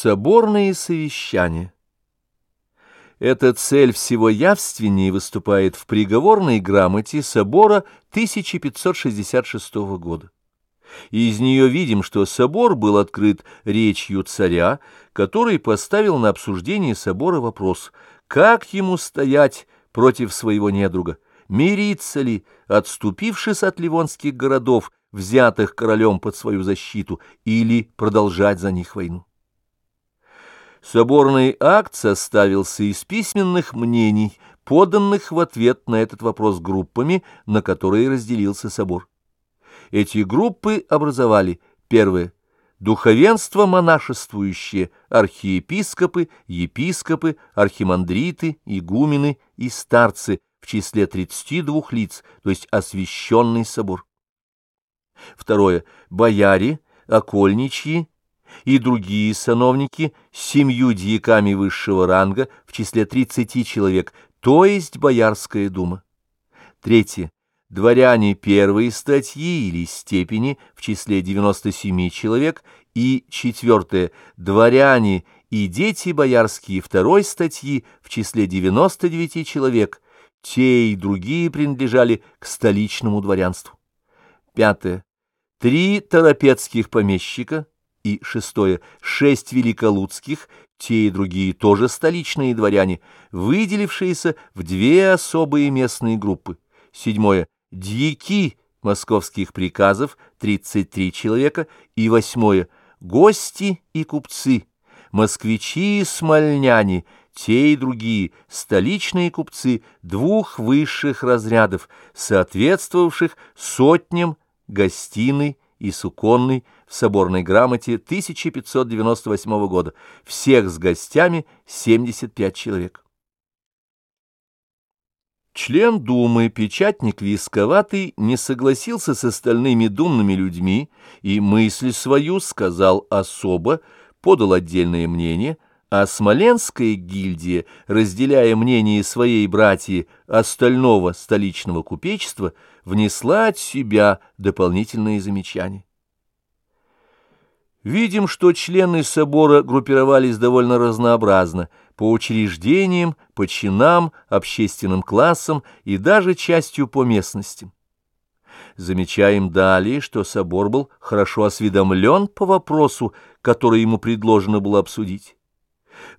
Соборные совещания. Эта цель всего явственнее выступает в приговорной грамоте собора 1566 года. Из нее видим, что собор был открыт речью царя, который поставил на обсуждение собора вопрос, как ему стоять против своего недруга, мириться ли, отступившись от ливонских городов, взятых королем под свою защиту, или продолжать за них войну. Соборный акт составился из письменных мнений, поданных в ответ на этот вопрос группами, на которые разделился собор. Эти группы образовали первое духовенство монашествующее, архиепископы, епископы, архимандриты, игумены и старцы в числе 32 лиц, то есть освященный собор. Второе бояре, окольничьи, и другие сановники с семью дьяками высшего ранга в числе 30 человек, то есть Боярская дума. Третье. Дворяне первой статьи или степени в числе 97 человек. И четвертое. Дворяне и дети боярские второй статьи в числе 99 человек. Те и другие принадлежали к столичному дворянству. Пятое. Три торопецких помещика – и шестое — шесть великолудских, те и другие тоже столичные дворяне, выделившиеся в две особые местные группы. Седьмое — дьяки московских приказов, 33 человека, и восьмое — гости и купцы, москвичи и смольняне, те и другие столичные купцы двух высших разрядов, соответствовавших сотням гостиной и Суконный в соборной грамоте 1598 года. Всех с гостями 75 человек. Член Думы, печатник Висковатый, не согласился с остальными думными людьми и мысль свою сказал особо, подал отдельное мнение, а Смоленская гильдия, разделяя мнение своей братьи остального столичного купечества, внесла от себя дополнительные замечания. Видим, что члены собора группировались довольно разнообразно, по учреждениям, по чинам, общественным классам и даже частью по местностям. Замечаем далее, что собор был хорошо осведомлен по вопросу, который ему предложено было обсудить.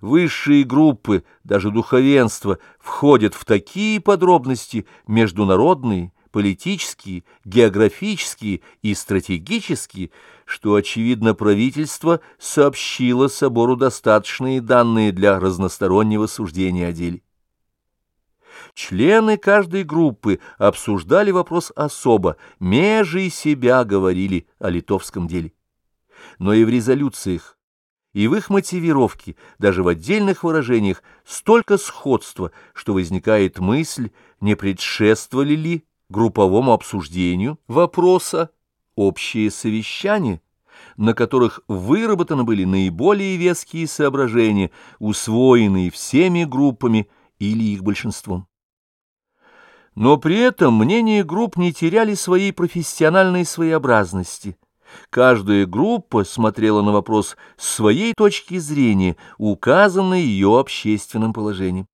Высшие группы, даже духовенство, входят в такие подробности международные, политические, географические и стратегические, что, очевидно, правительство сообщило собору достаточные данные для разностороннего суждения о деле. Члены каждой группы обсуждали вопрос особо, межи себя говорили о литовском деле. Но и в резолюциях, и в их мотивировке, даже в отдельных выражениях, столько сходства, что возникает мысль, не предшествовали ли групповому обсуждению вопроса общие совещания, на которых выработаны были наиболее веские соображения, усвоенные всеми группами или их большинством. Но при этом мнения групп не теряли своей профессиональной своеобразности. Каждая группа смотрела на вопрос с своей точки зрения, указанной ее общественным положением.